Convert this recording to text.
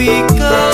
we go.